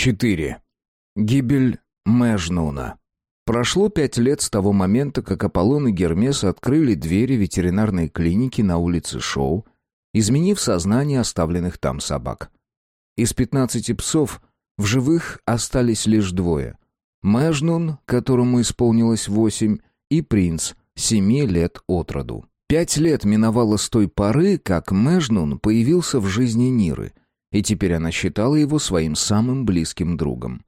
4. Гибель Мэжнуна. Прошло пять лет с того момента, как Аполлон и Гермес открыли двери ветеринарной клиники на улице Шоу, изменив сознание оставленных там собак. Из 15 псов в живых остались лишь двое. Мэжнун, которому исполнилось восемь, и принц, семи лет от роду. Пять лет миновало с той поры, как Мэжнун появился в жизни Ниры — и теперь она считала его своим самым близким другом.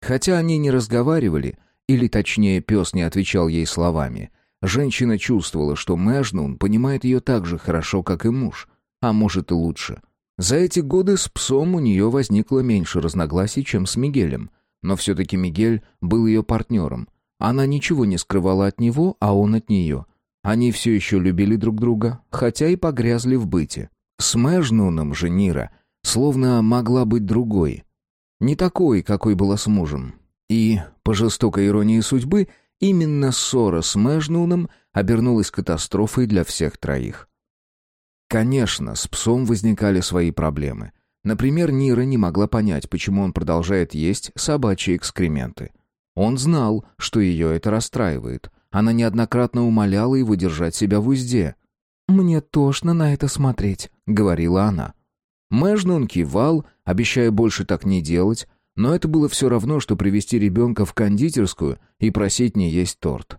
Хотя они не разговаривали, или точнее пес не отвечал ей словами, женщина чувствовала, что Мэжнун понимает ее так же хорошо, как и муж, а может и лучше. За эти годы с псом у нее возникло меньше разногласий, чем с Мигелем, но все-таки Мигель был ее партнером. Она ничего не скрывала от него, а он от нее. Они все еще любили друг друга, хотя и погрязли в быте. С Мэжнуном же Нира — словно могла быть другой. Не такой, какой была с мужем. И, по жестокой иронии судьбы, именно ссора с Мэжнуном обернулась катастрофой для всех троих. Конечно, с псом возникали свои проблемы. Например, Нира не могла понять, почему он продолжает есть собачьи экскременты. Он знал, что ее это расстраивает. Она неоднократно умоляла его держать себя в узде. «Мне тошно на это смотреть», — говорила она. Мэжнун кивал, обещая больше так не делать, но это было все равно, что привести ребенка в кондитерскую и просить не есть торт.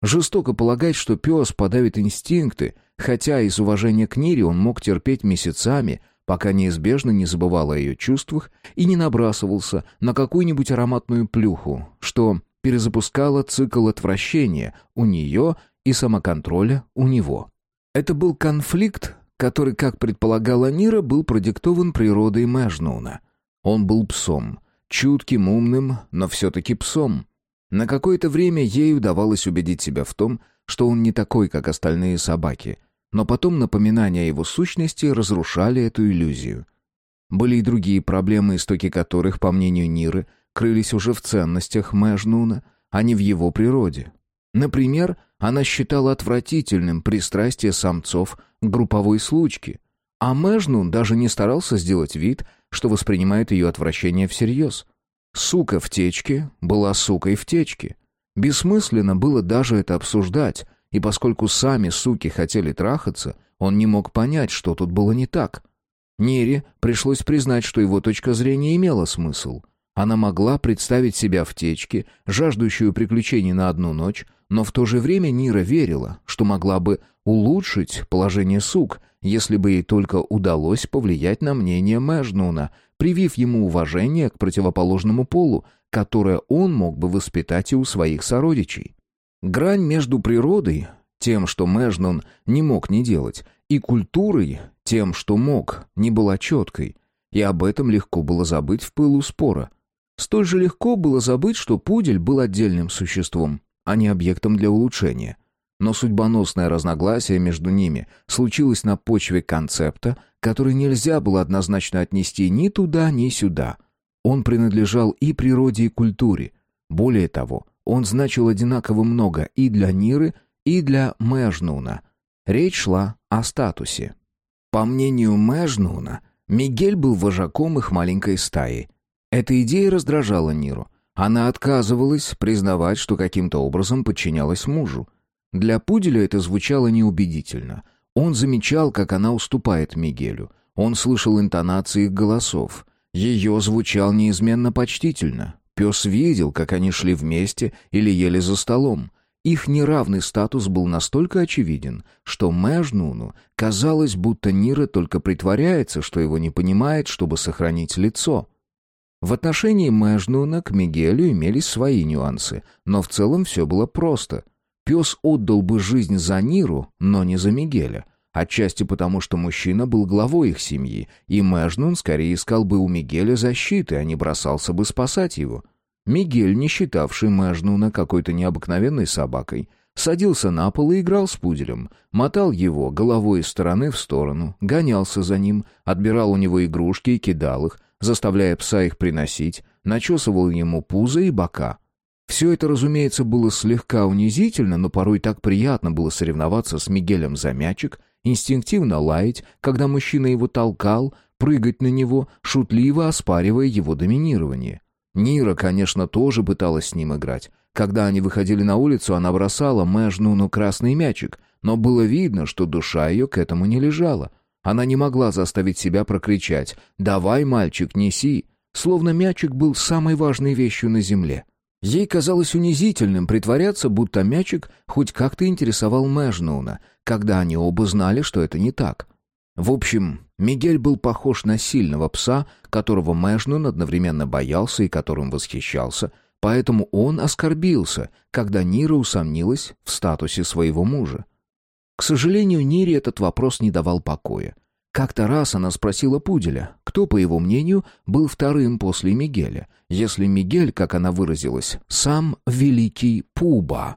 Жестоко полагать, что пес подавит инстинкты, хотя из уважения к Нире он мог терпеть месяцами, пока неизбежно не забывал о ее чувствах и не набрасывался на какую-нибудь ароматную плюху, что перезапускало цикл отвращения у нее и самоконтроля у него. Это был конфликт, который, как предполагала Нира, был продиктован природой Мэжнуна. Он был псом, чутким, умным, но все-таки псом. На какое-то время ей удавалось убедить себя в том, что он не такой, как остальные собаки, но потом напоминания о его сущности разрушали эту иллюзию. Были и другие проблемы, истоки которых, по мнению Ниры, крылись уже в ценностях Мэжнуна, а не в его природе. Например, она считала отвратительным пристрастие самцов к групповой случке, а Мэжнун даже не старался сделать вид, что воспринимает ее отвращение всерьез. Сука в течке была сукой в течке. Бессмысленно было даже это обсуждать, и поскольку сами суки хотели трахаться, он не мог понять, что тут было не так. Нере пришлось признать, что его точка зрения имела смысл. Она могла представить себя в течке, жаждущую приключений на одну ночь, но в то же время Нира верила, что могла бы улучшить положение сук, если бы ей только удалось повлиять на мнение Мэжнуна, привив ему уважение к противоположному полу, которое он мог бы воспитать и у своих сородичей. Грань между природой, тем, что Мэжнун не мог не делать, и культурой, тем, что мог, не была четкой, и об этом легко было забыть в пылу спора. Столь же легко было забыть, что пудель был отдельным существом, а не объектом для улучшения. Но судьбоносное разногласие между ними случилось на почве концепта, который нельзя было однозначно отнести ни туда, ни сюда. Он принадлежал и природе, и культуре. Более того, он значил одинаково много и для Ниры, и для Мэжнуна. Речь шла о статусе. По мнению Мэжнуна, Мигель был вожаком их маленькой стаи. Эта идея раздражала Ниру. Она отказывалась признавать, что каким-то образом подчинялась мужу. Для Пуделя это звучало неубедительно. Он замечал, как она уступает Мигелю. Он слышал интонации их голосов. Ее звучал неизменно почтительно. Пес видел, как они шли вместе или ели за столом. Их неравный статус был настолько очевиден, что Мэжнуну казалось, будто Нира только притворяется, что его не понимает, чтобы сохранить лицо. В отношении Мэжнуна к Мигелю имелись свои нюансы, но в целом все было просто. Пес отдал бы жизнь за Ниру, но не за Мигеля. Отчасти потому, что мужчина был главой их семьи, и Мэжнун скорее искал бы у Мигеля защиты, а не бросался бы спасать его. Мигель, не считавший Мэжнуна какой-то необыкновенной собакой, садился на пол и играл с пуделем, мотал его головой из стороны в сторону, гонялся за ним, отбирал у него игрушки и кидал их, заставляя пса их приносить, начесывал ему пузо и бока. Все это, разумеется, было слегка унизительно, но порой так приятно было соревноваться с Мигелем за мячик, инстинктивно лаять, когда мужчина его толкал, прыгать на него, шутливо оспаривая его доминирование. Нира, конечно, тоже пыталась с ним играть. Когда они выходили на улицу, она бросала Мэжнуну красный мячик, но было видно, что душа ее к этому не лежала. Она не могла заставить себя прокричать «Давай, мальчик, неси!», словно мячик был самой важной вещью на земле. Ей казалось унизительным притворяться, будто мячик хоть как-то интересовал Мэжнуна, когда они оба знали, что это не так. В общем, Мигель был похож на сильного пса, которого Мэжнун одновременно боялся и которым восхищался, поэтому он оскорбился, когда Нира усомнилась в статусе своего мужа. К сожалению, Нире этот вопрос не давал покоя. Как-то раз она спросила Пуделя, кто, по его мнению, был вторым после Мигеля, если Мигель, как она выразилась, сам великий Пуба.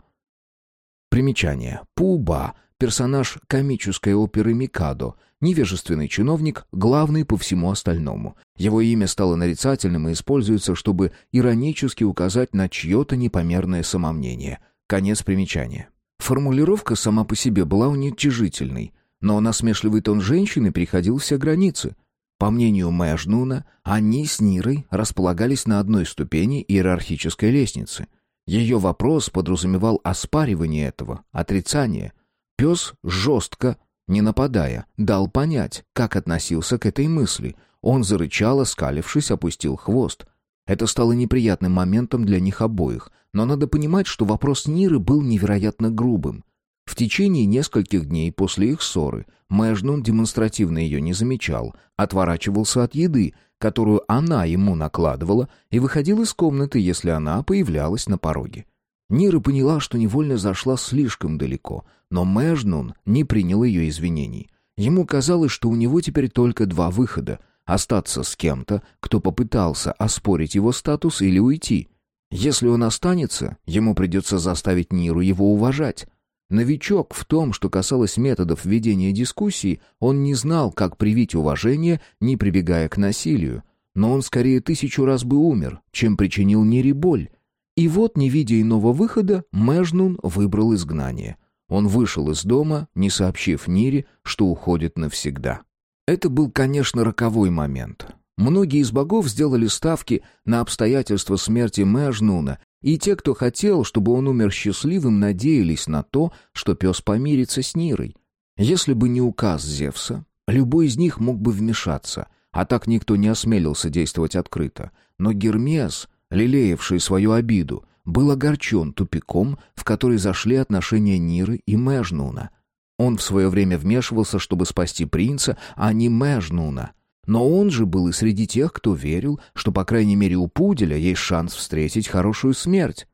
Примечание. Пуба — персонаж комической оперы «Микадо», невежественный чиновник, главный по всему остальному. Его имя стало нарицательным и используется, чтобы иронически указать на чье-то непомерное самомнение. Конец примечания. Формулировка сама по себе была уничижительной, но насмешливый тон женщины переходил все границы. По мнению Мэжнуна, они с Нирой располагались на одной ступени иерархической лестницы. Ее вопрос подразумевал оспаривание этого, отрицание. Пес жестко, не нападая, дал понять, как относился к этой мысли. Он зарычал, оскалившись, опустил хвост. Это стало неприятным моментом для них обоих, но надо понимать, что вопрос Ниры был невероятно грубым. В течение нескольких дней после их ссоры Мэжнун демонстративно ее не замечал, отворачивался от еды, которую она ему накладывала, и выходил из комнаты, если она появлялась на пороге. Нира поняла, что невольно зашла слишком далеко, но Мэжнун не принял ее извинений. Ему казалось, что у него теперь только два выхода — остаться с кем-то, кто попытался оспорить его статус или уйти. Если он останется, ему придется заставить Ниру его уважать. Новичок в том, что касалось методов ведения дискуссий, он не знал, как привить уважение, не прибегая к насилию. Но он скорее тысячу раз бы умер, чем причинил Нире боль. И вот, не видя иного выхода, Мэжнун выбрал изгнание. Он вышел из дома, не сообщив Нире, что уходит навсегда. Это был, конечно, роковой момент. Многие из богов сделали ставки на обстоятельства смерти Мэжнуна, и те, кто хотел, чтобы он умер счастливым, надеялись на то, что пес помирится с Нирой. Если бы не указ Зевса, любой из них мог бы вмешаться, а так никто не осмелился действовать открыто. Но Гермес, лелеявший свою обиду, был огорчен тупиком, в который зашли отношения Ниры и Мэжнуна — он в свое время вмешивался, чтобы спасти принца, а не Мэжнуна. Но он же был и среди тех, кто верил, что, по крайней мере, у Пуделя есть шанс встретить хорошую смерть.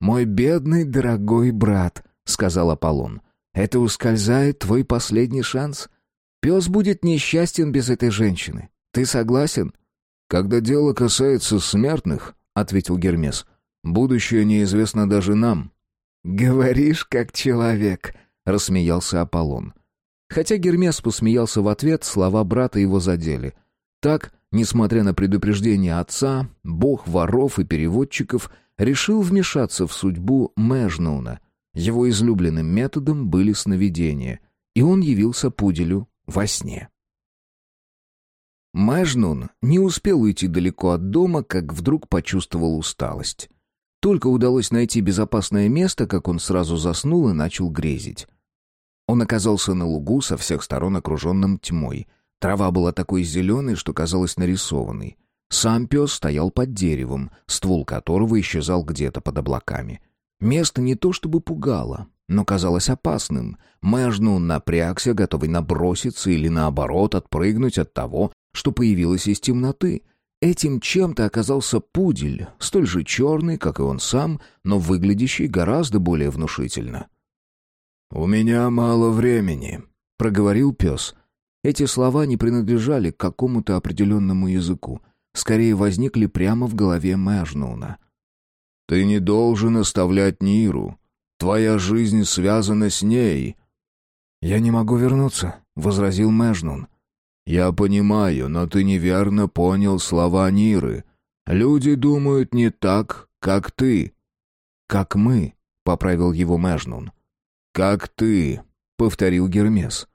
«Мой бедный дорогой брат», — сказал Аполлон, — «это ускользает твой последний шанс. Пес будет несчастен без этой женщины. Ты согласен?» «Когда дело касается смертных», — ответил Гермес, — «будущее неизвестно даже нам». «Говоришь, как человек», — рассмеялся Аполлон. Хотя Гермес посмеялся в ответ, слова брата его задели. Так, несмотря на предупреждение отца, бог воров и переводчиков решил вмешаться в судьбу Мэжнуна. Его излюбленным методом были сновидения, и он явился Пуделю во сне. Мэжнун не успел уйти далеко от дома, как вдруг почувствовал усталость. Только удалось найти безопасное место, как он сразу заснул и начал грезить. Он оказался на лугу со всех сторон окруженным тьмой. Трава была такой зеленой, что казалась нарисованной. Сам пес стоял под деревом, ствол которого исчезал где-то под облаками. Место не то чтобы пугало, но казалось опасным. Мэжну напрягся, готовый наброситься или, наоборот, отпрыгнуть от того, что появилось из темноты. Этим чем-то оказался пудель, столь же черный, как и он сам, но выглядящий гораздо более внушительно. «У меня мало времени», — проговорил пес. Эти слова не принадлежали к какому-то определенному языку, скорее возникли прямо в голове Мэжнуна. «Ты не должен оставлять Ниру. Твоя жизнь связана с ней». «Я не могу вернуться», — возразил Мэжнун. «Я понимаю, но ты неверно понял слова Ниры. Люди думают не так, как ты». «Как мы», — поправил его Мэжнун. «Как ты», — повторил Гермес.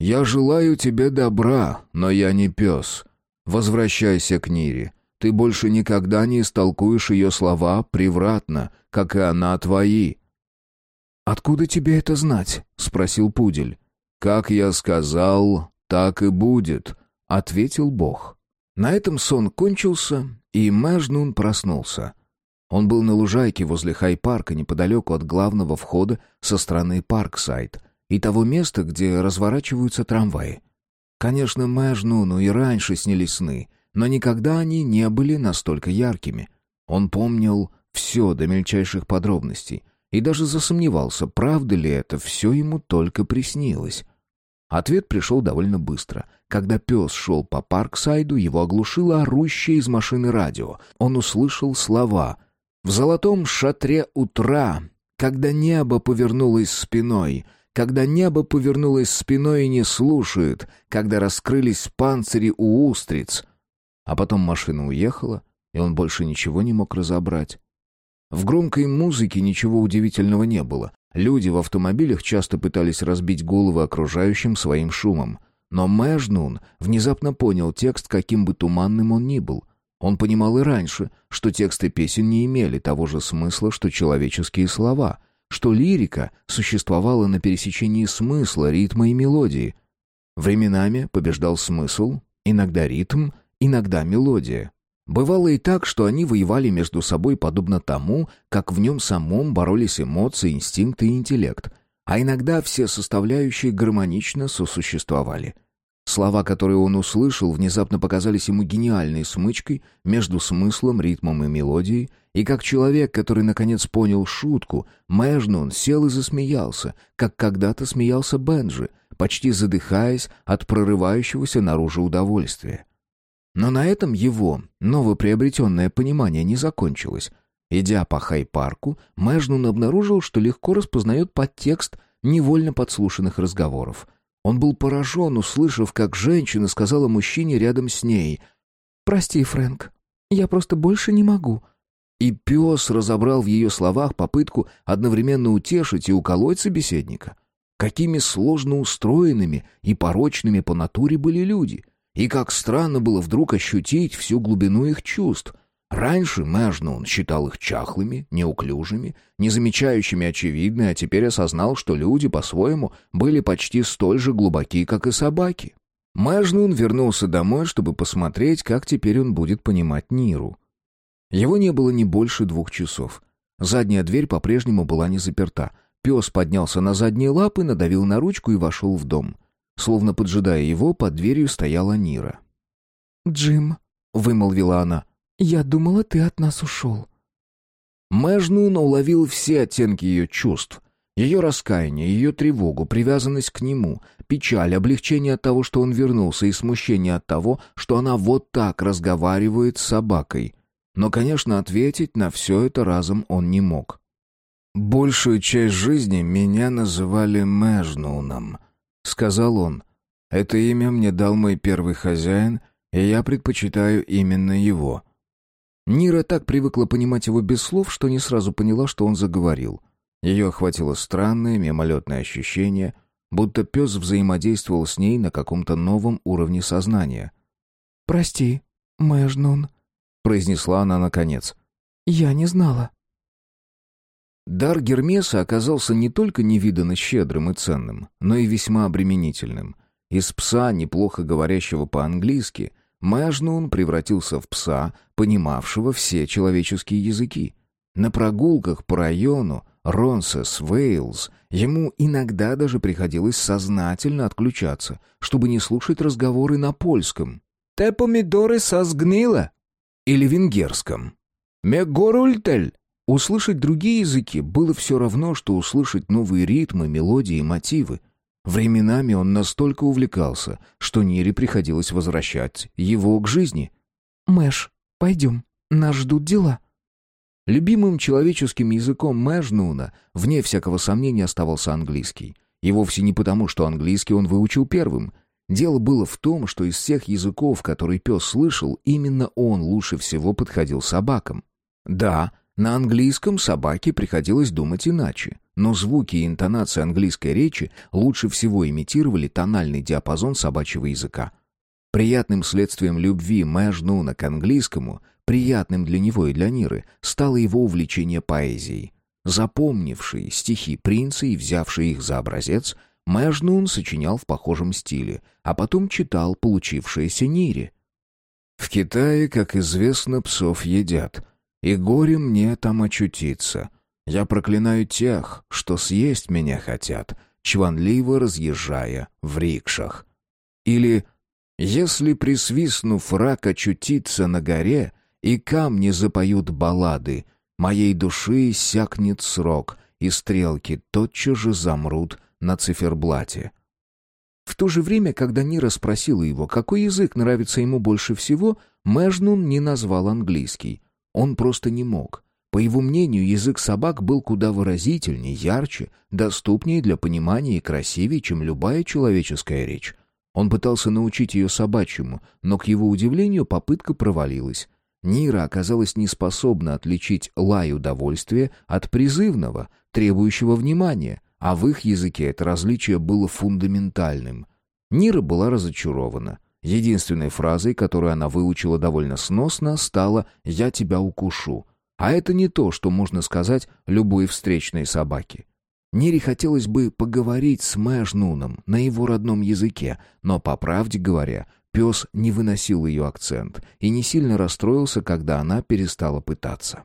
«Я желаю тебе добра, но я не пес. Возвращайся к Нире. Ты больше никогда не истолкуешь ее слова превратно, как и она твои». «Откуда тебе это знать?» — спросил Пудель. «Как я сказал, так и будет», — ответил Бог. На этом сон кончился, и Мэжнун проснулся. Он был на лужайке возле Хай-парка, неподалеку от главного входа со стороны Парксайд и того места, где разворачиваются трамваи. Конечно, Мэжнуну и раньше снились сны, но никогда они не были настолько яркими. Он помнил все до мельчайших подробностей и даже засомневался, правда ли это все ему только приснилось. Ответ пришел довольно быстро. Когда пес шел по Парксайду, его оглушило орущее из машины радио. Он услышал слова «В золотом шатре утра, когда небо повернулось спиной», когда небо повернулось спиной и не слушает, когда раскрылись панцири у устриц. А потом машина уехала, и он больше ничего не мог разобрать. В громкой музыке ничего удивительного не было. Люди в автомобилях часто пытались разбить головы окружающим своим шумом. Но Мэжнун внезапно понял текст, каким бы туманным он ни был. Он понимал и раньше, что тексты песен не имели того же смысла, что человеческие слова, что лирика существовала на пересечении смысла, ритма и мелодии. Временами побеждал смысл, иногда ритм, иногда мелодия. Бывало и так, что они воевали между собой подобно тому, как в нем самом боролись эмоции, инстинкты и интеллект, а иногда все составляющие гармонично сосуществовали. Слова, которые он услышал, внезапно показались ему гениальной смычкой между смыслом, ритмом и мелодией, и как человек, который наконец понял шутку, Мэжнун сел и засмеялся, как когда-то смеялся Бенджи, почти задыхаясь от прорывающегося наружу удовольствия. Но на этом его новоприобретенное понимание не закончилось. Идя по Хай-парку, Мэжнун обнаружил, что легко распознает подтекст невольно подслушанных разговоров. Он был поражен, услышав, как женщина сказала мужчине рядом с ней «Прости, Фрэнк, я просто больше не могу». И пес разобрал в ее словах попытку одновременно утешить и уколоть собеседника. Какими сложно устроенными и порочными по натуре были люди — и как странно было вдруг ощутить всю глубину их чувств. Раньше Мэжнун считал их чахлыми, неуклюжими, не замечающими очевидное, а теперь осознал, что люди, по-своему, были почти столь же глубоки, как и собаки. Мэжнун вернулся домой, чтобы посмотреть, как теперь он будет понимать Ниру. Его не было не больше двух часов. Задняя дверь по-прежнему была не заперта. Пес поднялся на задние лапы, надавил на ручку и вошел в дом. Словно поджидая его, под дверью стояла Нира. «Джим», — вымолвила она, — «я думала, ты от нас ушел». Мэжнун уловил все оттенки ее чувств. Ее раскаяние, ее тревогу, привязанность к нему, печаль, облегчение от того, что он вернулся, и смущение от того, что она вот так разговаривает с собакой. Но, конечно, ответить на все это разом он не мог. «Большую часть жизни меня называли Мэжнуном», — сказал он. «Это имя мне дал мой первый хозяин, и я предпочитаю именно его». Нира так привыкла понимать его без слов, что не сразу поняла, что он заговорил. Ее охватило странное мимолетное ощущение, будто пес взаимодействовал с ней на каком-то новом уровне сознания. «Прости, Мэжнун», — произнесла она наконец. «Я не знала». Дар Гермеса оказался не только невиданно щедрым и ценным, но и весьма обременительным. Из пса, неплохо говорящего по-английски, Мэжнун превратился в пса, понимавшего все человеческие языки. На прогулках по району Ронсес, Вейлс, ему иногда даже приходилось сознательно отключаться, чтобы не слушать разговоры на польском. «Те помидоры созгнило?» или венгерском. «Мегорультель?» Услышать другие языки было все равно, что услышать новые ритмы, мелодии и мотивы. Временами он настолько увлекался, что Нире приходилось возвращать его к жизни. «Мэш, пойдем, нас ждут дела». Любимым человеческим языком Мэжнуна, вне всякого сомнения, оставался английский. И вовсе не потому, что английский он выучил первым. Дело было в том, что из всех языков, которые пес слышал, именно он лучше всего подходил собакам. Да, на английском собаке приходилось думать иначе. Но звуки и интонации английской речи лучше всего имитировали тональный диапазон собачьего языка. Приятным следствием любви Мэжнуна к английскому, приятным для него и для Ниры, стало его увлечение поэзией. Запомнивший стихи принца и взявший их за образец, Мэжнун сочинял в похожем стиле, а потом читал получившееся Нире. «В Китае, как известно, псов едят, и горе мне там очутиться. Я проклинаю тех, что съесть меня хотят, чванливо разъезжая в рикшах». Или если, присвистнув, рак очутиться на горе, и камни запоют баллады, моей души иссякнет срок, и стрелки тотчас же замрут на циферблате. В то же время, когда Нира спросила его, какой язык нравится ему больше всего, Мэжнун не назвал английский. Он просто не мог. По его мнению, язык собак был куда выразительнее, ярче, доступнее для понимания и красивее, чем любая человеческая речь. Он пытался научить ее собачьему, но, к его удивлению, попытка провалилась. Нира оказалась неспособна отличить лай удовольствия от призывного, требующего внимания, а в их языке это различие было фундаментальным. Нира была разочарована. Единственной фразой, которую она выучила довольно сносно, стала «я тебя укушу». А это не то, что можно сказать любой встречной собаке. Нире хотелось бы поговорить с Мэжнуном на его родном языке, но, по правде говоря, пес не выносил ее акцент и не сильно расстроился, когда она перестала пытаться.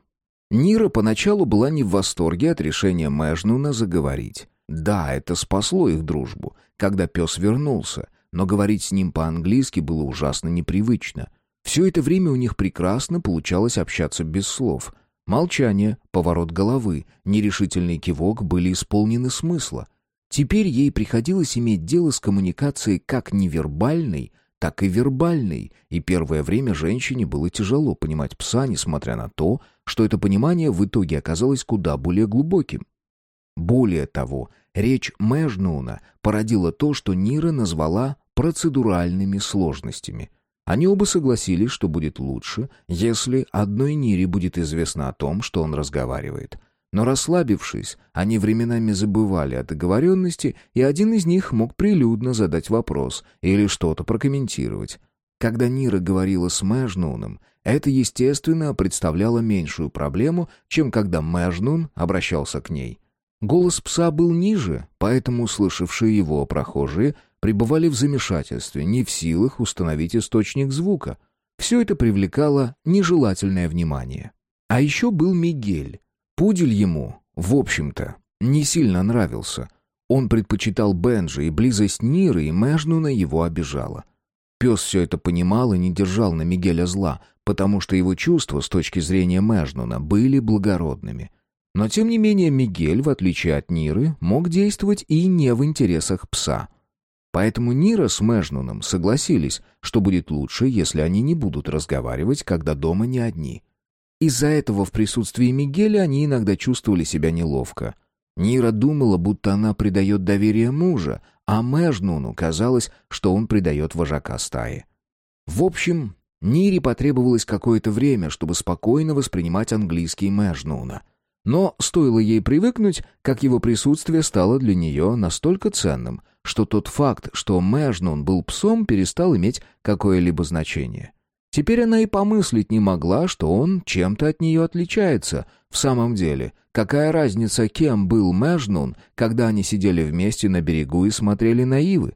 Нира поначалу была не в восторге от решения Мэжнуна заговорить. Да, это спасло их дружбу, когда пес вернулся, но говорить с ним по-английски было ужасно непривычно. Все это время у них прекрасно получалось общаться без слов — Молчание, поворот головы, нерешительный кивок были исполнены смысла. Теперь ей приходилось иметь дело с коммуникацией как невербальной, так и вербальной, и первое время женщине было тяжело понимать пса, несмотря на то, что это понимание в итоге оказалось куда более глубоким. Более того, речь Мэжнуна породила то, что Нира назвала процедуральными сложностями — они оба согласились, что будет лучше, если одной Нире будет известно о том, что он разговаривает. Но расслабившись, они временами забывали о договоренности, и один из них мог прилюдно задать вопрос или что-то прокомментировать. Когда Нира говорила с Мэжнуном, это, естественно, представляло меньшую проблему, чем когда Мэжнун обращался к ней. Голос пса был ниже, поэтому услышавшие его прохожие пребывали в замешательстве, не в силах установить источник звука. Все это привлекало нежелательное внимание. А еще был Мигель. Пудель ему, в общем-то, не сильно нравился. Он предпочитал Бенджи, и близость Ниры и Мэжнуна его обижала. Пес все это понимал и не держал на Мигеля зла, потому что его чувства с точки зрения Мэжнуна были благородными. Но тем не менее Мигель, в отличие от Ниры, мог действовать и не в интересах пса — Поэтому Нира с Мэжнуном согласились, что будет лучше, если они не будут разговаривать, когда дома не одни. Из-за этого в присутствии Мигеля они иногда чувствовали себя неловко. Нира думала, будто она предает доверие мужа, а Мэжнуну казалось, что он предает вожака стаи. В общем, Нире потребовалось какое-то время, чтобы спокойно воспринимать английский Мэжнуна. Но стоило ей привыкнуть, как его присутствие стало для нее настолько ценным, что тот факт, что Мэжнун был псом, перестал иметь какое-либо значение. Теперь она и помыслить не могла, что он чем-то от нее отличается. В самом деле, какая разница, кем был Мэжнун, когда они сидели вместе на берегу и смотрели на ивы?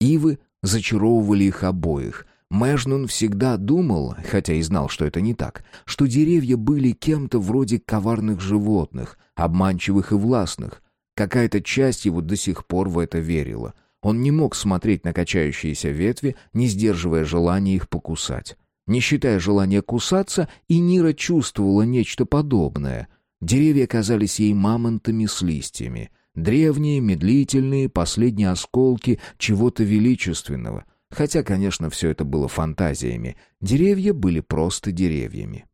Ивы зачаровывали их обоих. Мэжнун всегда думал, хотя и знал, что это не так, что деревья были кем-то вроде коварных животных, обманчивых и властных, Какая-то часть его до сих пор в это верила. Он не мог смотреть на качающиеся ветви, не сдерживая желания их покусать. Не считая желания кусаться, и Нира чувствовала нечто подобное. Деревья казались ей мамонтами с листьями. Древние, медлительные, последние осколки чего-то величественного. Хотя, конечно, все это было фантазиями. Деревья были просто деревьями.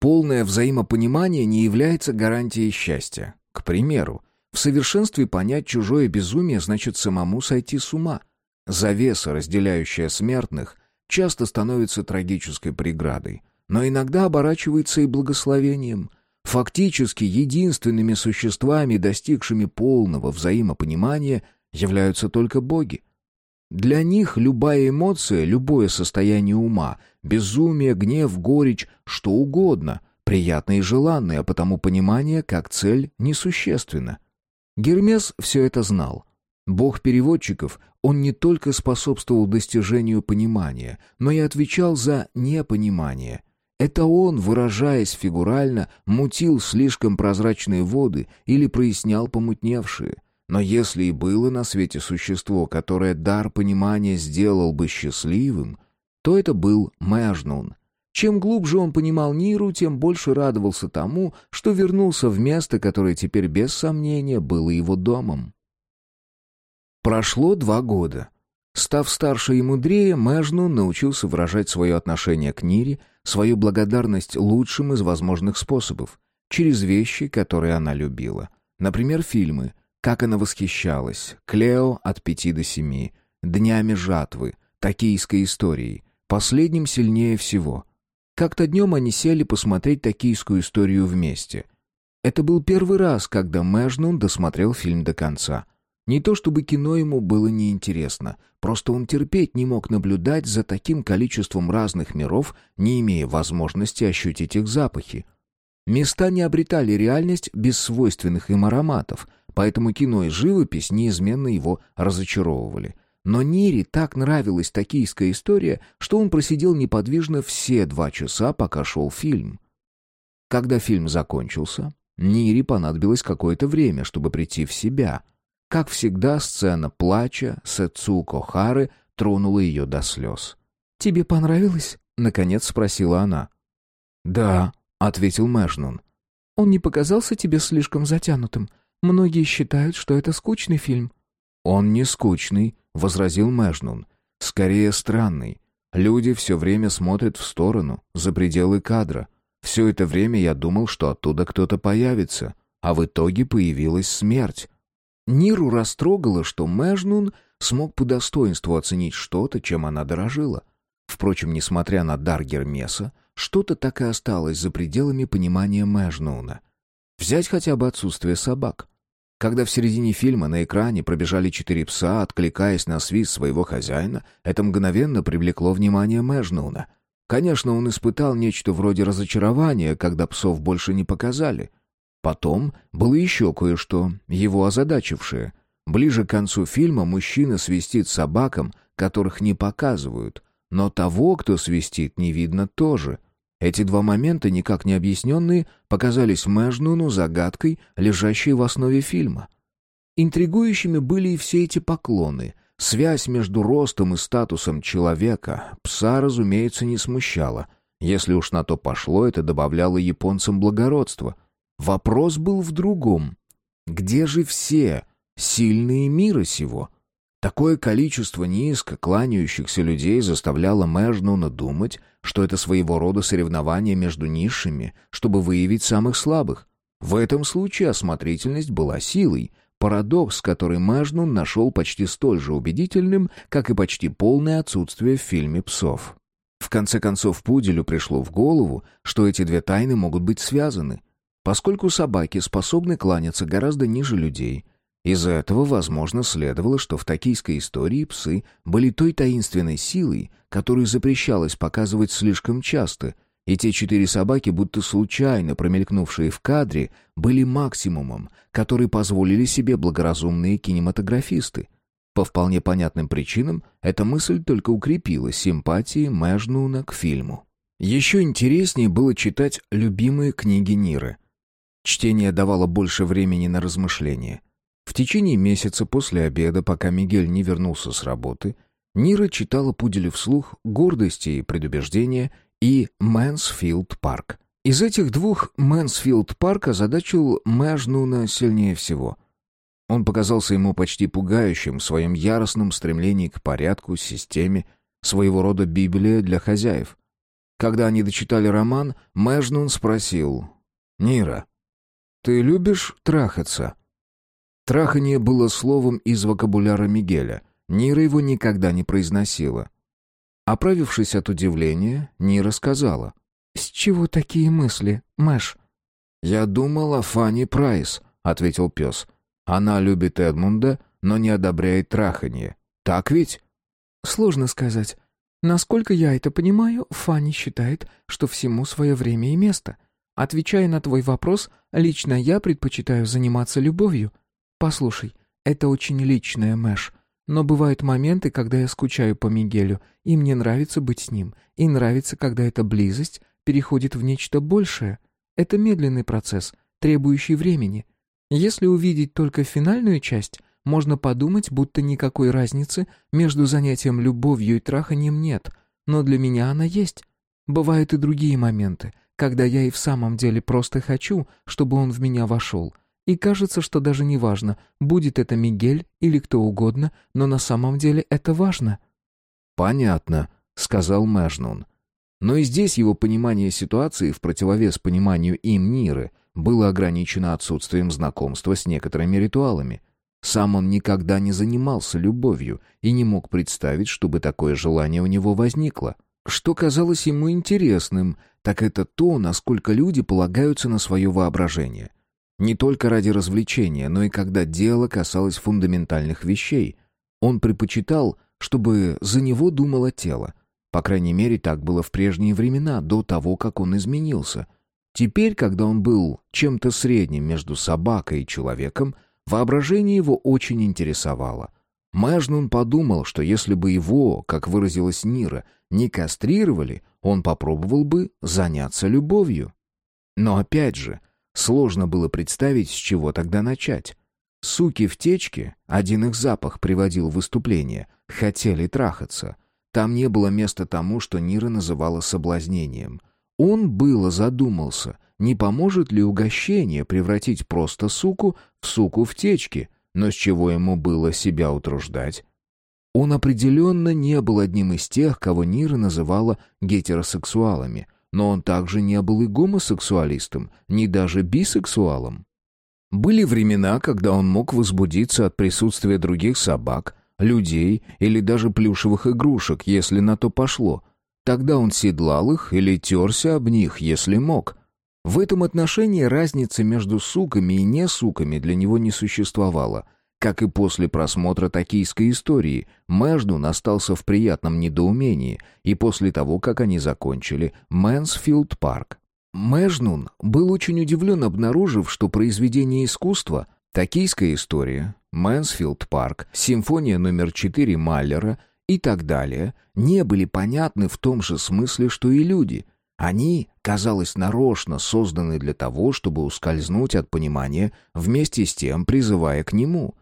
Полное взаимопонимание не является гарантией счастья. К примеру, в совершенстве понять чужое безумие значит самому сойти с ума. Завеса, разделяющая смертных, часто становится трагической преградой, но иногда оборачивается и благословением. Фактически единственными существами, достигшими полного взаимопонимания, являются только боги. Для них любая эмоция, любое состояние ума, безумие, гнев, горечь, что угодно, приятное и желанное, а потому понимание как цель несущественно. Гермес все это знал. Бог переводчиков, он не только способствовал достижению понимания, но и отвечал за непонимание. Это он, выражаясь фигурально, мутил слишком прозрачные воды или прояснял помутневшие. Но если и было на свете существо, которое дар понимания сделал бы счастливым, то это был Мэжнун. Чем глубже он понимал Ниру, тем больше радовался тому, что вернулся в место, которое теперь без сомнения было его домом. Прошло два года. Став старше и мудрее, Мэжнун научился выражать свое отношение к Нире, свою благодарность лучшим из возможных способов, через вещи, которые она любила. Например, фильмы — как она восхищалась. Клео от пяти до семи. Днями жатвы. Токийской историей. Последним сильнее всего. Как-то днем они сели посмотреть токийскую историю вместе. Это был первый раз, когда Мэжнун досмотрел фильм до конца. Не то чтобы кино ему было неинтересно, просто он терпеть не мог наблюдать за таким количеством разных миров, не имея возможности ощутить их запахи. Места не обретали реальность без свойственных им ароматов — поэтому кино и живопись неизменно его разочаровывали. Но Нире так нравилась токийская история, что он просидел неподвижно все два часа, пока шел фильм. Когда фильм закончился, Нире понадобилось какое-то время, чтобы прийти в себя. Как всегда, сцена плача Сэцуко Хары тронула ее до слез. «Тебе понравилось?» — наконец спросила она. «Да», — ответил Мэжнун. «Он не показался тебе слишком затянутым? Многие считают, что это скучный фильм». «Он не скучный», — возразил Мэжнун. «Скорее странный. Люди все время смотрят в сторону, за пределы кадра. Все это время я думал, что оттуда кто-то появится, а в итоге появилась смерть». Ниру растрогало, что Мэжнун смог по достоинству оценить что-то, чем она дорожила. Впрочем, несмотря на дар Гермеса, что-то так и осталось за пределами понимания Мэжнуна. Взять хотя бы отсутствие собак. Когда в середине фильма на экране пробежали четыре пса, откликаясь на свист своего хозяина, это мгновенно привлекло внимание Мэжнуна. Конечно, он испытал нечто вроде разочарования, когда псов больше не показали. Потом было еще кое-что, его озадачившее. Ближе к концу фильма мужчина свистит собакам, которых не показывают, но того, кто свистит, не видно тоже — эти два момента, никак не объясненные, показались Мэжнуну загадкой, лежащей в основе фильма. Интригующими были и все эти поклоны. Связь между ростом и статусом человека пса, разумеется, не смущала. Если уж на то пошло, это добавляло японцам благородства. Вопрос был в другом. Где же все сильные мира сего? Такое количество низко кланяющихся людей заставляло Мэжнуна думать, что это своего рода соревнование между низшими, чтобы выявить самых слабых. В этом случае осмотрительность была силой, парадокс, который Мэжнун нашел почти столь же убедительным, как и почти полное отсутствие в фильме псов. В конце концов, Пуделю пришло в голову, что эти две тайны могут быть связаны. Поскольку собаки способны кланяться гораздо ниже людей, из этого, возможно, следовало, что в токийской истории псы были той таинственной силой, которую запрещалось показывать слишком часто, и те четыре собаки, будто случайно промелькнувшие в кадре, были максимумом, который позволили себе благоразумные кинематографисты. По вполне понятным причинам эта мысль только укрепила симпатии Мэжнуна к фильму. Еще интереснее было читать любимые книги Ниры. Чтение давало больше времени на размышления — в течение месяца после обеда, пока Мигель не вернулся с работы, Нира читала Пуделю вслух «Гордость и предубеждение» и «Мэнсфилд парк». Из этих двух Мэнсфилд парк озадачил Мэжнуна сильнее всего. Он показался ему почти пугающим в своем яростном стремлении к порядку, системе, своего рода Библия для хозяев. Когда они дочитали роман, Мэжнун спросил «Нира, ты любишь трахаться?» Трахание было словом из вокабуляра Мигеля. Нира его никогда не произносила. Оправившись от удивления, Нира сказала. «С чего такие мысли, Мэш?» «Я думал о Фанни Прайс», — ответил пес. «Она любит Эдмунда, но не одобряет траханье. Так ведь?» «Сложно сказать. Насколько я это понимаю, Фанни считает, что всему свое время и место. Отвечая на твой вопрос, лично я предпочитаю заниматься любовью. Послушай, это очень личная, Мэш. Но бывают моменты, когда я скучаю по Мигелю, и мне нравится быть с ним, и нравится, когда эта близость переходит в нечто большее. Это медленный процесс, требующий времени. Если увидеть только финальную часть, можно подумать, будто никакой разницы между занятием любовью и траханием нет, но для меня она есть. Бывают и другие моменты, когда я и в самом деле просто хочу, чтобы он в меня вошел. И кажется, что даже не важно, будет это Мигель или кто угодно, но на самом деле это важно. «Понятно», — сказал Мэжнун. Но и здесь его понимание ситуации в противовес пониманию им Ниры было ограничено отсутствием знакомства с некоторыми ритуалами. Сам он никогда не занимался любовью и не мог представить, чтобы такое желание у него возникло. Что казалось ему интересным, так это то, насколько люди полагаются на свое воображение. Не только ради развлечения, но и когда дело касалось фундаментальных вещей. Он предпочитал, чтобы за него думало тело. По крайней мере, так было в прежние времена, до того, как он изменился. Теперь, когда он был чем-то средним между собакой и человеком, воображение его очень интересовало — Мэжнун подумал, что если бы его, как выразилась Нира, не кастрировали, он попробовал бы заняться любовью. Но опять же, сложно было представить, с чего тогда начать. Суки в течке, один их запах приводил в выступление, хотели трахаться. Там не было места тому, что Нира называла соблазнением. Он было задумался, не поможет ли угощение превратить просто суку в суку в течке, но с чего ему было себя утруждать? Он определенно не был одним из тех, кого Нира называла гетеросексуалами, но он также не был и гомосексуалистом, ни даже бисексуалом. Были времена, когда он мог возбудиться от присутствия других собак, людей или даже плюшевых игрушек, если на то пошло. Тогда он седлал их или терся об них, если мог. В этом отношении разницы между суками и не суками для него не существовало. Как и после просмотра токийской истории, Мэжнун остался в приятном недоумении и после того, как они закончили Мэнсфилд парк. Мэжнун был очень удивлен, обнаружив, что произведение искусства «Токийская история», «Мэнсфилд парк», «Симфония номер 4 Маллера» и так далее не были понятны в том же смысле, что и люди – они, казалось, нарочно созданы для того, чтобы ускользнуть от понимания, вместе с тем призывая к нему.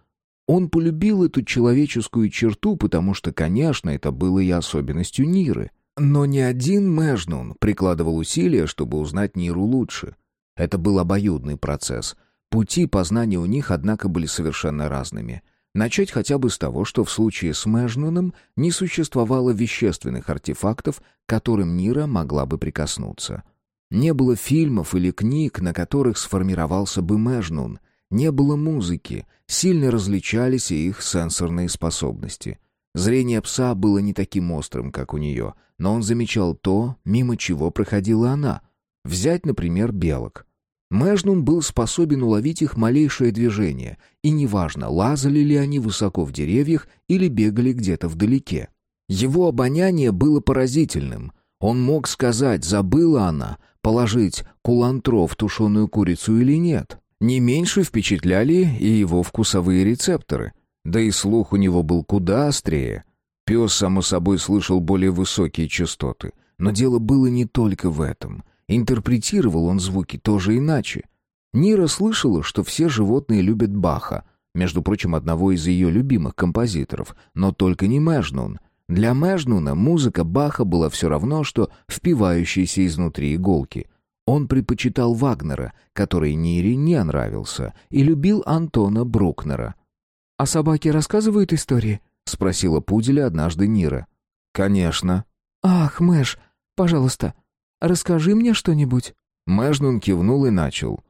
Он полюбил эту человеческую черту, потому что, конечно, это было и особенностью Ниры. Но ни один Мэжнун прикладывал усилия, чтобы узнать Ниру лучше. Это был обоюдный процесс. Пути познания у них, однако, были совершенно разными. Начать хотя бы с того, что в случае с Мэжнуном не существовало вещественных артефактов, к которым Нира могла бы прикоснуться. Не было фильмов или книг, на которых сформировался бы Мэжнун. Не было музыки, сильно различались и их сенсорные способности. Зрение пса было не таким острым, как у нее, но он замечал то, мимо чего проходила она. Взять, например, белок. Мэжнун был способен уловить их малейшее движение, и неважно, лазали ли они высоко в деревьях или бегали где-то вдалеке. Его обоняние было поразительным. Он мог сказать, забыла она положить кулантро в тушеную курицу или нет. Не меньше впечатляли и его вкусовые рецепторы. Да и слух у него был куда острее. Пес, само собой, слышал более высокие частоты. Но дело было не только в этом. Интерпретировал он звуки тоже иначе. Нира слышала, что все животные любят Баха, между прочим, одного из ее любимых композиторов, но только не Мэжнун. Для Мэжнуна музыка Баха была все равно, что впивающиеся изнутри иголки. Он предпочитал Вагнера, который Нире не нравился, и любил Антона Брукнера. «А собаки рассказывают истории?» — спросила Пуделя однажды Нира. «Конечно». «Ах, Мэш, пожалуйста, Расскажи мне что-нибудь». Мэжнун кивнул и начал.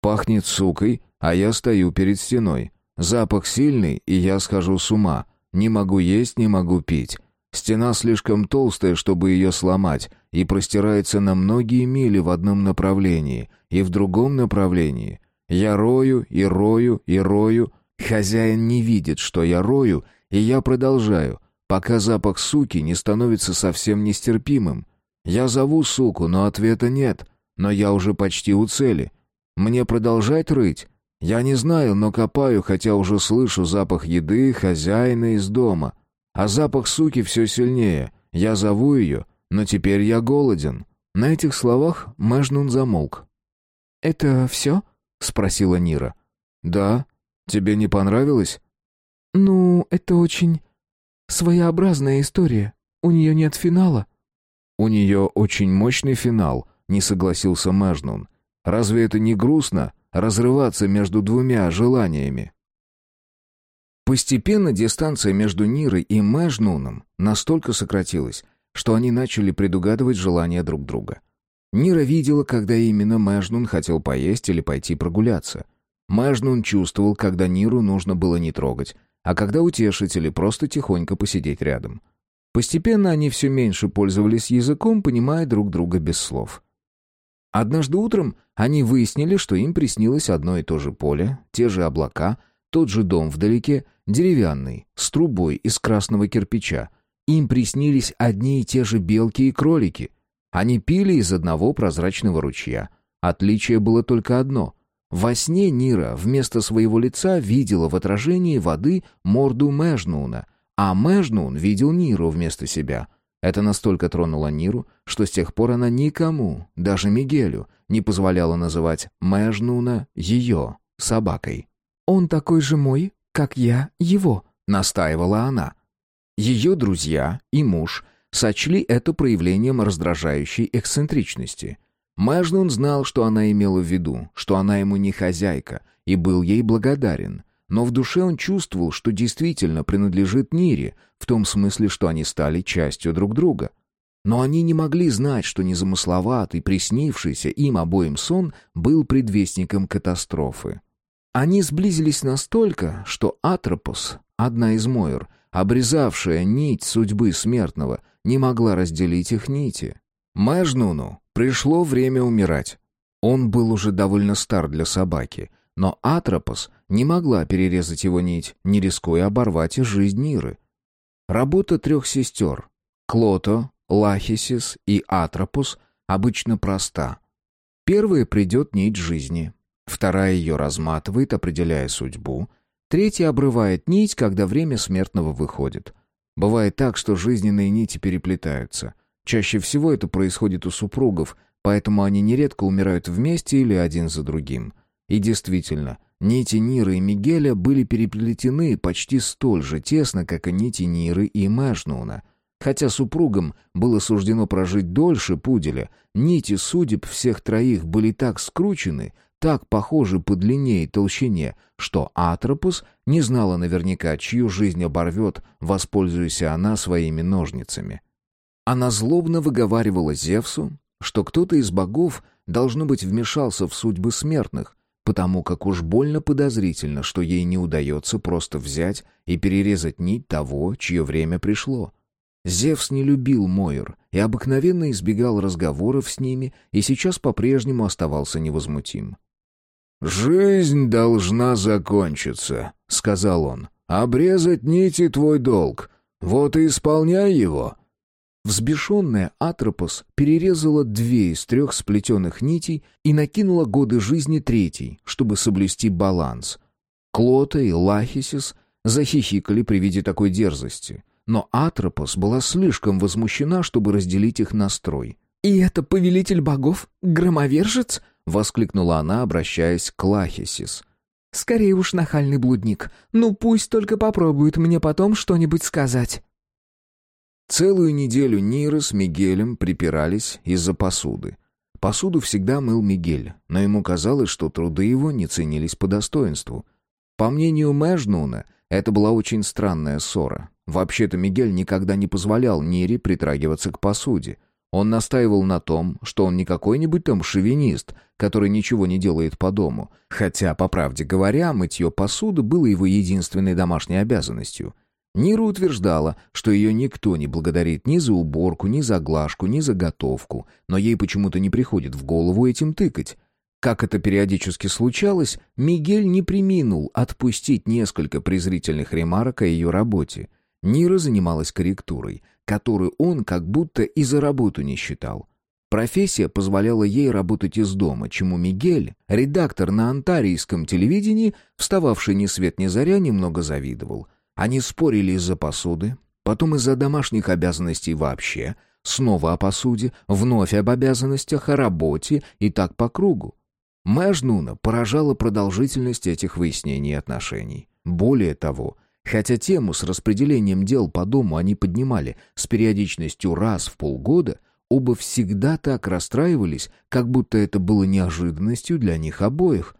«Пахнет сукой, а я стою перед стеной. Запах сильный, и я схожу с ума. Не могу есть, не могу пить. Стена слишком толстая, чтобы ее сломать, и простирается на многие мили в одном направлении и в другом направлении. Я рою и рою и рою. Хозяин не видит, что я рою, и я продолжаю, пока запах суки не становится совсем нестерпимым. Я зову суку, но ответа нет. Но я уже почти у цели. Мне продолжать рыть? Я не знаю, но копаю, хотя уже слышу запах еды хозяина из дома. А запах суки все сильнее. Я зову ее, но теперь я голоден. На этих словах Мэжнун замолк. «Это все?» — спросила Нира. «Да. Тебе не понравилось?» «Ну, это очень своеобразная история. У нее нет финала». «У нее очень мощный финал», — не согласился Мэжнун. «Разве это не грустно, разрываться между двумя желаниями?» Постепенно дистанция между Нирой и Мэжнуном настолько сократилась, что они начали предугадывать желания друг друга. Нира видела, когда именно Мэжнун хотел поесть или пойти прогуляться. Мэжнун чувствовал, когда Ниру нужно было не трогать, а когда утешить или просто тихонько посидеть рядом. Постепенно они все меньше пользовались языком, понимая друг друга без слов. Однажды утром они выяснили, что им приснилось одно и то же поле, те же облака, тот же дом вдалеке, деревянный, с трубой из красного кирпича. Им приснились одни и те же белки и кролики. Они пили из одного прозрачного ручья. Отличие было только одно. Во сне Нира вместо своего лица видела в отражении воды морду Мэжнуна, а Мэжнун видел Ниру вместо себя. Это настолько тронуло Ниру, что с тех пор она никому, даже Мигелю, не позволяла называть Мэжнуна ее собакой. «Он такой же мой, как я его», — настаивала она. Ее друзья и муж сочли это проявлением раздражающей эксцентричности — Мэжнун знал, что она имела в виду, что она ему не хозяйка, и был ей благодарен. Но в душе он чувствовал, что действительно принадлежит Нире, в том смысле, что они стали частью друг друга. Но они не могли знать, что незамысловатый, приснившийся им обоим сон был предвестником катастрофы. Они сблизились настолько, что Атропос, одна из Мойр, обрезавшая нить судьбы смертного, не могла разделить их нити. Мэжнуну пришло время умирать. Он был уже довольно стар для собаки, но Атропос не могла перерезать его нить, не рискуя оборвать и жизнь Ниры. Работа трех сестер — Клото, Лахисис и Атропос — обычно проста. Первая придет нить жизни, вторая ее разматывает, определяя судьбу, третья обрывает нить, когда время смертного выходит. Бывает так, что жизненные нити переплетаются — Чаще всего это происходит у супругов, поэтому они нередко умирают вместе или один за другим. И действительно, нити Ниры и Мигеля были переплетены почти столь же тесно, как и нити Ниры и Мэжнуна. Хотя супругам было суждено прожить дольше пуделя, нити судеб всех троих были так скручены, так похожи по длине и толщине, что Атропус не знала наверняка, чью жизнь оборвет, воспользуясь она своими ножницами. Она злобно выговаривала Зевсу, что кто-то из богов, должно быть, вмешался в судьбы смертных, потому как уж больно подозрительно, что ей не удается просто взять и перерезать нить того, чье время пришло. Зевс не любил Мойр и обыкновенно избегал разговоров с ними, и сейчас по-прежнему оставался невозмутим. «Жизнь должна закончиться», — сказал он. «Обрезать нити — твой долг. Вот и исполняй его. Взбешенная Атропос перерезала две из трех сплетенных нитей и накинула годы жизни третьей, чтобы соблюсти баланс. Клота и Лахисис захихикали при виде такой дерзости, но Атропос была слишком возмущена, чтобы разделить их настрой. «И это повелитель богов? Громовержец?» — воскликнула она, обращаясь к Лахисис. «Скорее уж нахальный блудник. Ну пусть только попробует мне потом что-нибудь сказать». Целую неделю Нира с Мигелем припирались из-за посуды. Посуду всегда мыл Мигель, но ему казалось, что труды его не ценились по достоинству. По мнению Мэжнуна, это была очень странная ссора. Вообще-то Мигель никогда не позволял Нире притрагиваться к посуде. Он настаивал на том, что он не какой-нибудь там шовинист, который ничего не делает по дому, хотя, по правде говоря, мытье посуды было его единственной домашней обязанностью — Нира утверждала, что ее никто не благодарит ни за уборку, ни за глажку, ни за готовку, но ей почему-то не приходит в голову этим тыкать. Как это периодически случалось, Мигель не приминул отпустить несколько презрительных ремарок о ее работе. Нира занималась корректурой, которую он как будто и за работу не считал. Профессия позволяла ей работать из дома, чему Мигель, редактор на антарийском телевидении, встававший ни свет ни заря, немного завидовал. Они спорили из-за посуды, потом из-за домашних обязанностей вообще, снова о посуде, вновь об обязанностях, о работе и так по кругу. Мэжнуна поражала продолжительность этих выяснений отношений. Более того, хотя тему с распределением дел по дому они поднимали с периодичностью раз в полгода, Оба всегда так расстраивались, как будто это было неожиданностью для них обоих.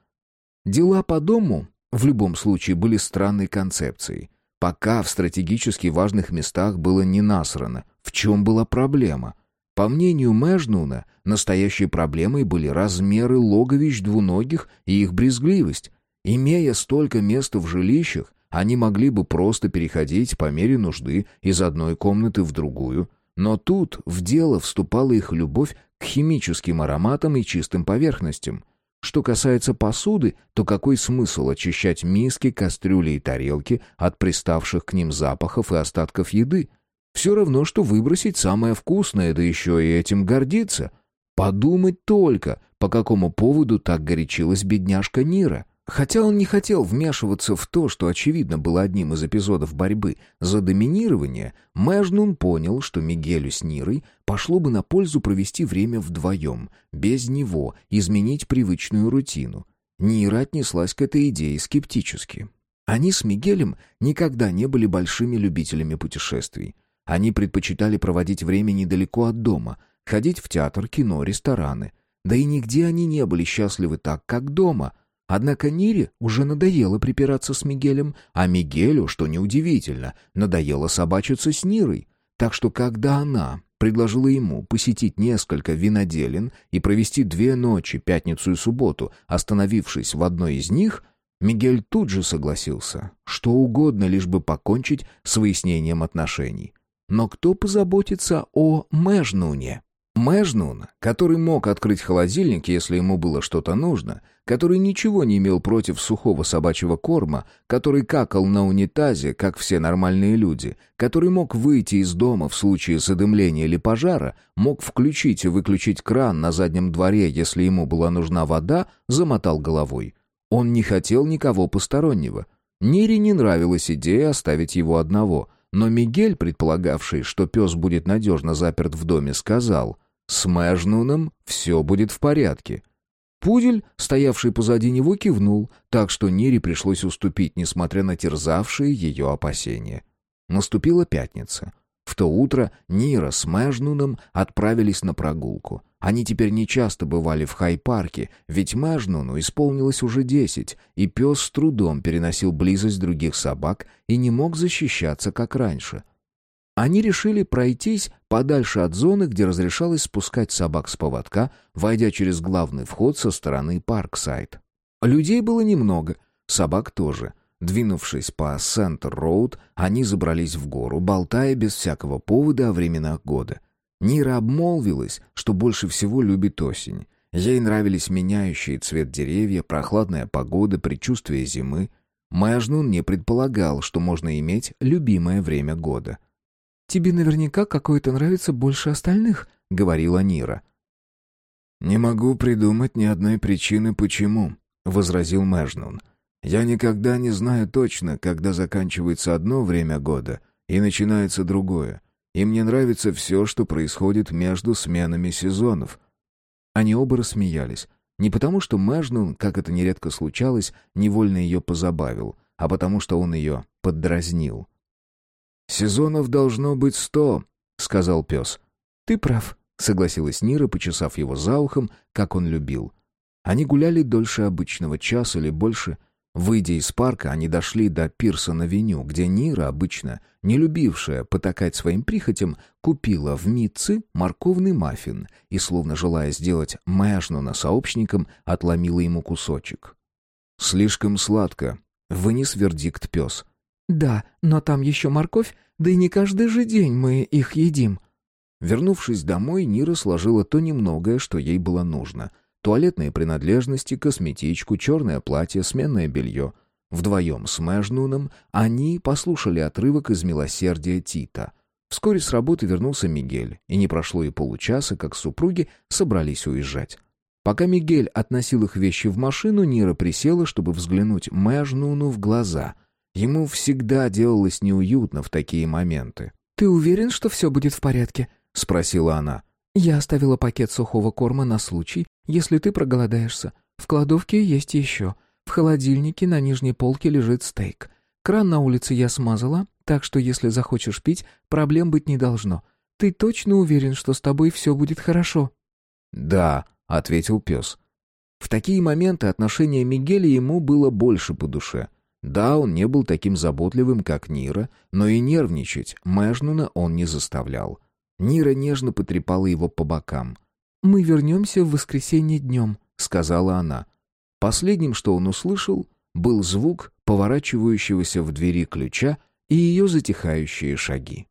Дела по дому в любом случае были странной концепцией. Пока в стратегически важных местах было не насрано. В чем была проблема? По мнению Мэжнуна, настоящей проблемой были размеры логовищ двуногих и их брезгливость. Имея столько места в жилищах, они могли бы просто переходить по мере нужды из одной комнаты в другую, но тут в дело вступала их любовь к химическим ароматам и чистым поверхностям. Что касается посуды, то какой смысл очищать миски, кастрюли и тарелки от приставших к ним запахов и остатков еды? Все равно, что выбросить самое вкусное, да еще и этим гордиться. Подумать только, по какому поводу так горячилась бедняжка Нира. Хотя он не хотел вмешиваться в то, что очевидно было одним из эпизодов борьбы за доминирование, Мэжнун понял, что Мигелю с Нирой пошло бы на пользу провести время вдвоем, без него, изменить привычную рутину. Нира отнеслась к этой идее скептически. Они с Мигелем никогда не были большими любителями путешествий. Они предпочитали проводить время недалеко от дома, ходить в театр, кино, рестораны. Да и нигде они не были счастливы так, как дома — Однако Нире уже надоело припираться с Мигелем, а Мигелю, что неудивительно, надоело собачиться с Нирой. Так что когда она предложила ему посетить несколько виноделин и провести две ночи, пятницу и субботу, остановившись в одной из них, Мигель тут же согласился. Что угодно, лишь бы покончить с выяснением отношений. Но кто позаботится о Мэжнуне? Мэжнун, который мог открыть холодильник, если ему было что-то нужно, который ничего не имел против сухого собачьего корма, который какал на унитазе, как все нормальные люди, который мог выйти из дома в случае задымления или пожара, мог включить и выключить кран на заднем дворе, если ему была нужна вода, замотал головой. Он не хотел никого постороннего. Нире не нравилась идея оставить его одного, но Мигель, предполагавший, что пес будет надежно заперт в доме, сказал — с Мэжнуном все будет в порядке. Пудель, стоявший позади него, кивнул, так что Нире пришлось уступить, несмотря на терзавшие ее опасения. Наступила пятница. В то утро Нира с Мэжнуном отправились на прогулку. Они теперь нечасто бывали в Хай-парке, ведь Мэжнуну исполнилось уже десять, и пес с трудом переносил близость других собак и не мог защищаться, как раньше — они решили пройтись подальше от зоны, где разрешалось спускать собак с поводка, войдя через главный вход со стороны Парксайд. Людей было немного, собак тоже. Двинувшись по Сентер-Роуд, они забрались в гору, болтая без всякого повода о временах года. Нира обмолвилась, что больше всего любит осень. Ей нравились меняющие цвет деревья, прохладная погода, предчувствие зимы. Мэжнун не предполагал, что можно иметь любимое время года — «Тебе наверняка какое-то нравится больше остальных», — говорила Нира. «Не могу придумать ни одной причины, почему», — возразил Мэжнун. «Я никогда не знаю точно, когда заканчивается одно время года и начинается другое, и мне нравится все, что происходит между сменами сезонов». Они оба рассмеялись. Не потому, что Мэжнун, как это нередко случалось, невольно ее позабавил, а потому, что он ее поддразнил. «Сезонов должно быть сто», — сказал пес. «Ты прав», — согласилась Нира, почесав его за ухом, как он любил. Они гуляли дольше обычного, часа или больше. Выйдя из парка, они дошли до пирса на веню, где Нира, обычно не любившая потакать своим прихотям, купила в Митце морковный маффин и, словно желая сделать Мэшнуна сообщником, отломила ему кусочек. «Слишком сладко», — вынес вердикт пес. «Да, но там еще морковь, да и не каждый же день мы их едим». Вернувшись домой, Нира сложила то немногое, что ей было нужно. Туалетные принадлежности, косметичку, черное платье, сменное белье. Вдвоем с Мэжнуном они послушали отрывок из «Милосердия Тита». Вскоре с работы вернулся Мигель, и не прошло и получаса, как супруги собрались уезжать. Пока Мигель относил их вещи в машину, Нира присела, чтобы взглянуть Мэжнуну в глаза. Ему всегда делалось неуютно в такие моменты. «Ты уверен, что все будет в порядке?» — спросила она. «Я оставила пакет сухого корма на случай, если ты проголодаешься. В кладовке есть еще. В холодильнике на нижней полке лежит стейк. Кран на улице я смазала, так что если захочешь пить, проблем быть не должно. Ты точно уверен, что с тобой все будет хорошо?» «Да», — ответил пес. В такие моменты отношение Мигеля ему было больше по душе. Да, он не был таким заботливым, как Нира, но и нервничать Мэжнуна он не заставлял. Нира нежно потрепала его по бокам. «Мы вернемся в воскресенье днем», — сказала она. Последним, что он услышал, был звук поворачивающегося в двери ключа и ее затихающие шаги.